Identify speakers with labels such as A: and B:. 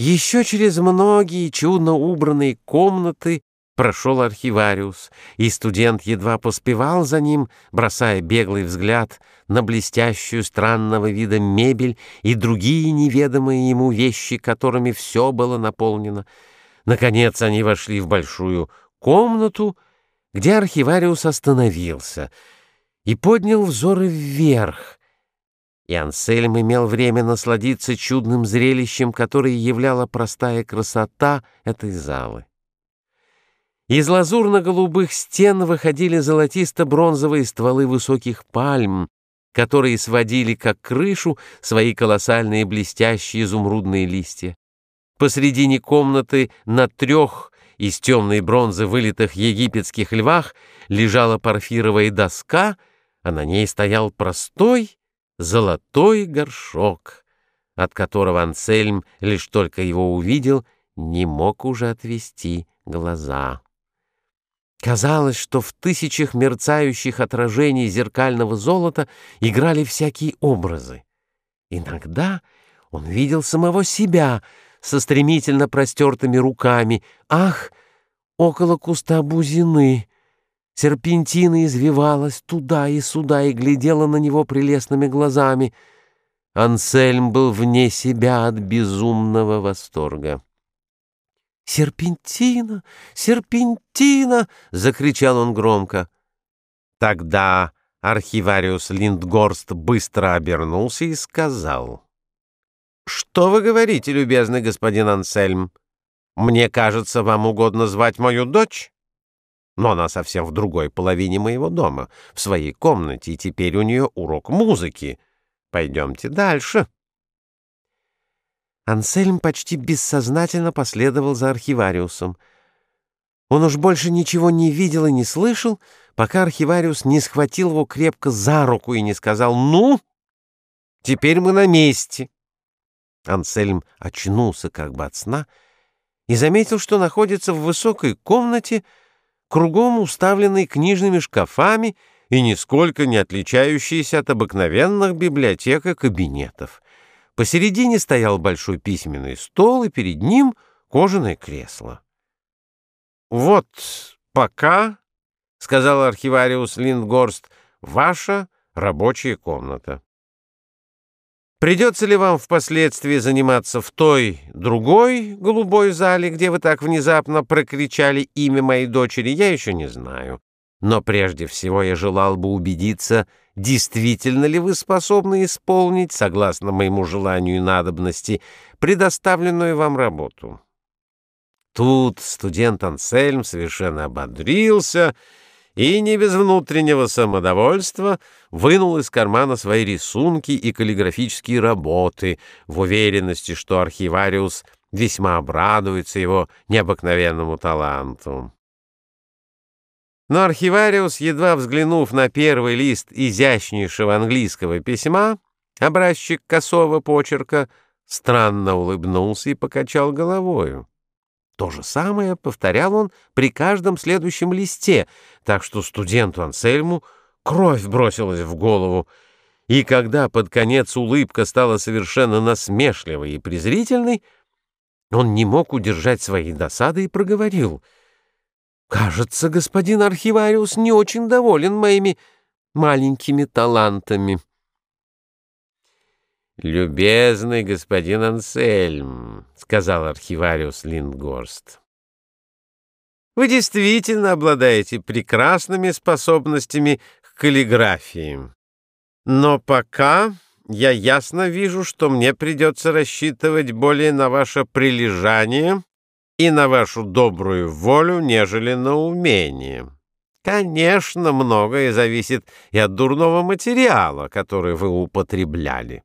A: Еще через многие чудно убранные комнаты прошел архивариус, и студент едва поспевал за ним, бросая беглый взгляд на блестящую странного вида мебель и другие неведомые ему вещи, которыми все было наполнено. Наконец они вошли в большую комнату, где архивариус остановился и поднял взоры вверх, и Ансельм имел время насладиться чудным зрелищем, которое являла простая красота этой залы. Из лазурно-голубых стен выходили золотисто-бронзовые стволы высоких пальм, которые сводили, как крышу, свои колоссальные блестящие изумрудные листья. Посредине комнаты на трех из темной бронзы вылитых египетских львах лежала парфировая доска, а на ней стоял простой золотой горшок, от которого Ансельм, лишь только его увидел, не мог уже отвести глаза. Казалось, что в тысячах мерцающих отражений зеркального золота играли всякие образы. Иногда он видел самого себя со стремительно простертыми руками. Ах, около куста бузины! Серпентина извивалась туда и сюда и глядела на него прелестными глазами. Ансельм был вне себя от безумного восторга. «Серпентина! Серпентина!» — закричал он громко. Тогда архивариус Линдгорст быстро обернулся и сказал. «Что вы говорите, любезный господин Ансельм? Мне кажется, вам угодно звать мою дочь?» Но она совсем в другой половине моего дома, в своей комнате, и теперь у нее урок музыки. Пойдемте дальше». Ансельм почти бессознательно последовал за архивариусом. Он уж больше ничего не видел и не слышал, пока архивариус не схватил его крепко за руку и не сказал «Ну, теперь мы на месте». Ансельм очнулся как бы от сна и заметил, что находится в высокой комнате, кругом уставленный книжными шкафами и нисколько не отличающийся от обыкновенных библиотек и кабинетов. Посередине стоял большой письменный стол, и перед ним кожаное кресло. «Вот пока, — сказал архивариус Линдгорст, — ваша рабочая комната. Придется ли вам впоследствии заниматься в той, другой голубой зале, где вы так внезапно прокричали имя моей дочери, я еще не знаю. Но прежде всего я желал бы убедиться, действительно ли вы способны исполнить, согласно моему желанию и надобности, предоставленную вам работу. Тут студент Ансельм совершенно ободрился и не без внутреннего самодовольства вынул из кармана свои рисунки и каллиграфические работы в уверенности, что архивариус весьма обрадуется его необыкновенному таланту. Но архивариус, едва взглянув на первый лист изящнейшего английского письма, образчик косого почерка, странно улыбнулся и покачал головою. То же самое повторял он при каждом следующем листе, так что студенту Ансельму кровь бросилась в голову, и когда под конец улыбка стала совершенно насмешливой и презрительной, он не мог удержать своей досады и проговорил. «Кажется, господин архивариус не очень доволен моими маленькими талантами». «Любезный господин Ансельм», — сказал архивариус Линдгорст, — «вы действительно обладаете прекрасными способностями к каллиграфии. Но пока я ясно вижу, что мне придется рассчитывать более на ваше прилежание и на вашу добрую волю, нежели на умение». Конечно, многое зависит и от дурного материала, который вы употребляли.